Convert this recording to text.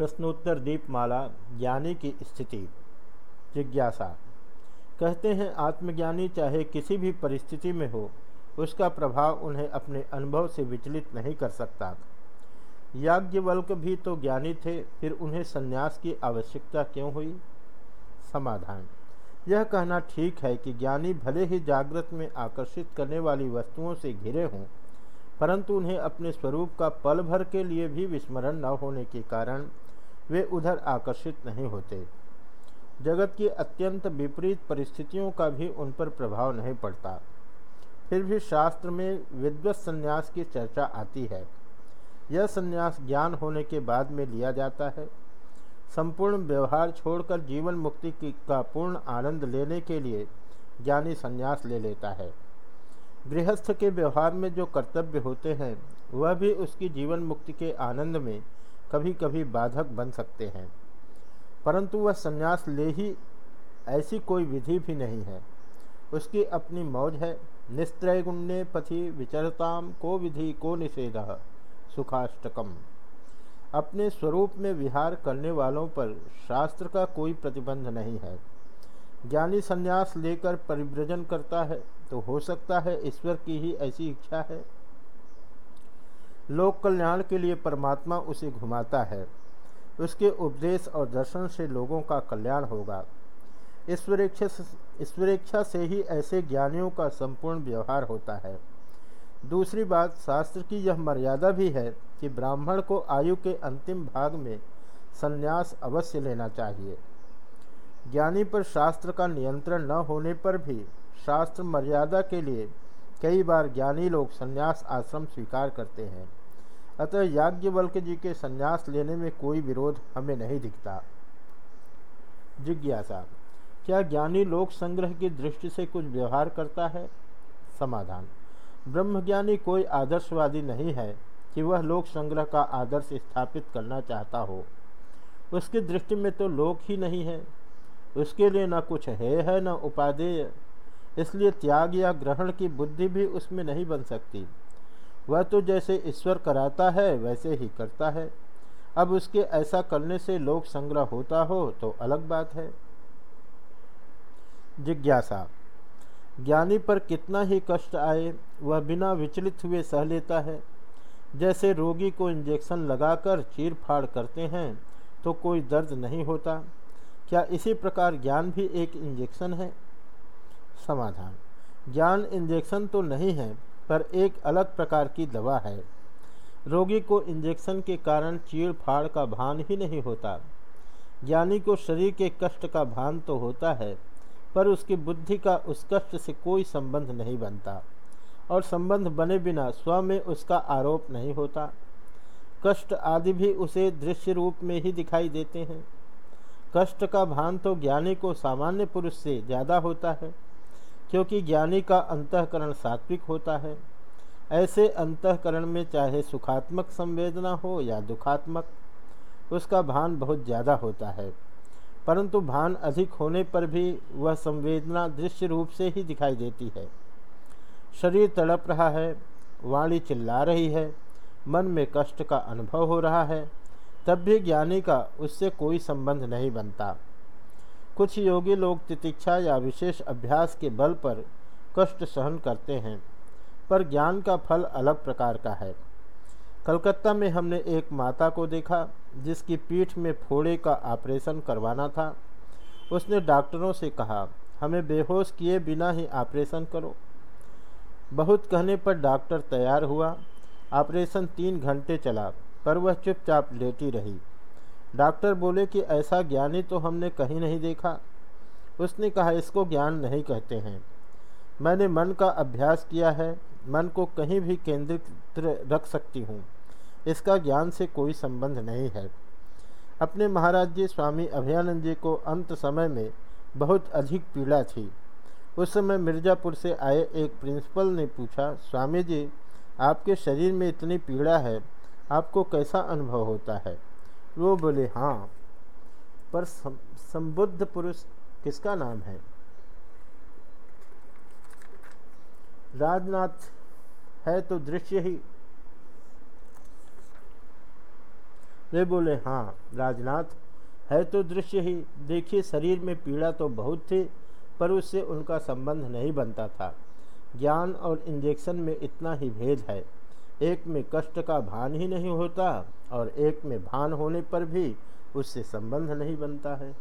प्रश्नोत्तर दीपमाला, ज्ञानी की स्थिति, जिज्ञासा। कहते हैं, आत्मज्ञानी चाहे किसी भी परिस्थिति में हो, उसका प्रभाव उन्हें अपने अनुभव से विचलित नहीं कर सकता। याज्ञवल्क भी तो ज्ञानी थे, फिर उन्हें संन्यास की आवश्यकता क्यों हुई? समाधान। यह कहना ठीक है कि ज्ञानी भले ही जागृत में आकर्षित करने वाली वस्तुओं से घिरे हों, परंतु उन्हें अपने स्वरूप का पल भर के लिए भी विस्मरण न होने के कारण वे उधर आकर्षित नहीं होते। जगत की अत्यंत विपरीत परिस्थितियों का भी उन पर प्रभाव नहीं पड़ता। फिर भी शास्त्र में विद्वत संन्यास की चर्चा आती है। यह संन्यास ज्ञान होने के बाद में लिया जाता है। संपूर्ण व्यवहार छोड़कर जीवन मुक्ति की का पूर्ण आनंद लेने के लिए ज्ञानी संन्यास ले लेता है। गृहस्थ के व्यवहार में जो कर्तव्य होते हैं, वह भी उसकी जीवन मुक्ति के आनंद में कभी कभी बाधक बन सकते हैं। परंतु वह संन्यास ले ही ऐसी कोई विधि भी नहीं है। उसकी अपनी मौज है। निस्त्रय गुण्य पथि विचरताम को विधि को निषेध सुखाष्टकम। अपने स्वरूप में विहार करने वालों पर शास्त्र का कोई प्रतिबंध नहीं है। ज्ञानी संन्यास लेकर परिव्रजन करता है तो हो सकता है ईश्वर की ही ऐसी इच्छा है। लोक कल्याण के लिए परमात्मा उसे घुमाता है। उसके उपदेश और दर्शन से लोगों का कल्याण होगा। ईश्वरेच्छा ईश्वरेच्छा से ही ऐसे ज्ञानियों का संपूर्ण व्यवहार होता है। दूसरी बात, शास्त्र की यह मर्यादा भी है कि ब्राह्मण को आयु के अंतिम भाग में संन्यास अवश्य लेना चाहिए। ज्ञानी पर शास्त्र का नियंत्रण न होने पर भी शास्त्र मर्यादा के लिए कई बार ज्ञानी लोग संन्यास आश्रम स्वीकार करते हैं। अतः याज्ञवल्क जी के संन्यास लेने में कोई विरोध हमें नहीं दिखता। जिज्ञासा, क्या ज्ञानी लोक संग्रह की दृष्टि से कुछ व्यवहार करता है? समाधान, ब्रह्मज्ञानी कोई आदर्शवादी नहीं है कि वह लोक संग्रह का आदर्श स्थापित करना चाहता हो। उसकी दृष्टि में तो लोक ही नहीं है। उसके लिए न कुछ है है, न उपादेय। इसलिए त्याग या ग्रहण की बुद्धि भी उसमें नहीं बन सकती। वह तो जैसे ईश्वर कराता है, वैसे ही करता है। अब उसके ऐसा करने से लोक संग्रह होता हो तो अलग बात है। जिज्ञासा। ज्ञानी पर कितना ही कष्ट आए, वह बिना विचलित हुए सह लेता है। जैसे रोगी को इंजेक्शन लगाकर चीर फाड़ करते हैं तो कोई दर्द नहीं होता। क्या इसी प्रकार ज्ञान भी एक इंजेक्शन है? समाधान। ज्ञान इंजेक्शन तो नहीं है पर एक अलग प्रकार की दवा है। रोगी को इंजेक्शन के कारण चीड़ फाड़ का भान ही नहीं होता। ज्ञानी को शरीर के कष्ट का भान तो होता है, पर उसकी बुद्धि का उस कष्ट से कोई संबंध नहीं बनता, और संबंध बने बिना स्व में उसका आरोप नहीं होता। कष्ट आदि भी उसे दृश्य रूप में ही दिखाई देते हैं। कष्ट का भान तो ज्ञानी को सामान्य पुरुष से ज़्यादा होता है क्योंकि ज्ञानी का अंतकरण सात्विक होता है। ऐसे अंतकरण में चाहे सुखात्मक संवेदना हो या दुखात्मक, उसका भान बहुत ज़्यादा होता है। परंतु भान अधिक होने पर भी वह संवेदना दृश्य रूप से ही दिखाई देती है। शरीर तड़प रहा है, वाणी चिल्ला रही है, मन में कष्ट का अनुभव हो रहा है, तब भी ज्ञानी का उससे कोई संबंध नहीं बनता। कुछ योगी लोग तितिक्षा या विशेष अभ्यास के बल पर कष्ट सहन करते हैं, पर ज्ञान का फल अलग प्रकार का है। कलकत्ता में हमने एक माता को देखा, जिसकी पीठ में फोड़े का ऑपरेशन करवाना था। उसने डॉक्टरों से कहा, हमें बेहोश किए बिना ही ऑपरेशन करो। बहुत कहने पर डॉक्टर तैयार हुआ। ऑपरेशन तीन घंटे चला, पर वह चुपचाप लेटी रही। डॉक्टर बोले कि ऐसा ज्ञानी तो हमने कहीं नहीं देखा। उसने कहा, इसको ज्ञान नहीं कहते हैं। मैंने मन का अभ्यास किया है, मन को कहीं भी केंद्रित रख सकती हूँ। इसका ज्ञान से कोई संबंध नहीं है। अपने महाराज जी स्वामी अभयानंद जी को अंत समय में बहुत अधिक पीड़ा थी। उस समय मिर्ज़ापुर से आए एक प्रिंसिपल ने पूछा, स्वामी जी, आपके शरीर में इतनी पीड़ा है, आपको कैसा अनुभव होता है? वो बोले हाँ पर संबुद्ध पुरुष किसका नाम है? राजनाथ, है तो दृश्य ही। वे बोले हाँ राजनाथ, है तो दृश्य ही। देखिए, शरीर में पीड़ा तो बहुत थी, पर उससे उनका संबंध नहीं बनता था। ज्ञान और इंजेक्शन में इतना ही भेद है। एक में कष्ट का भान ही नहीं होता और एक में भान होने पर भी उससे संबंध नहीं बनता है।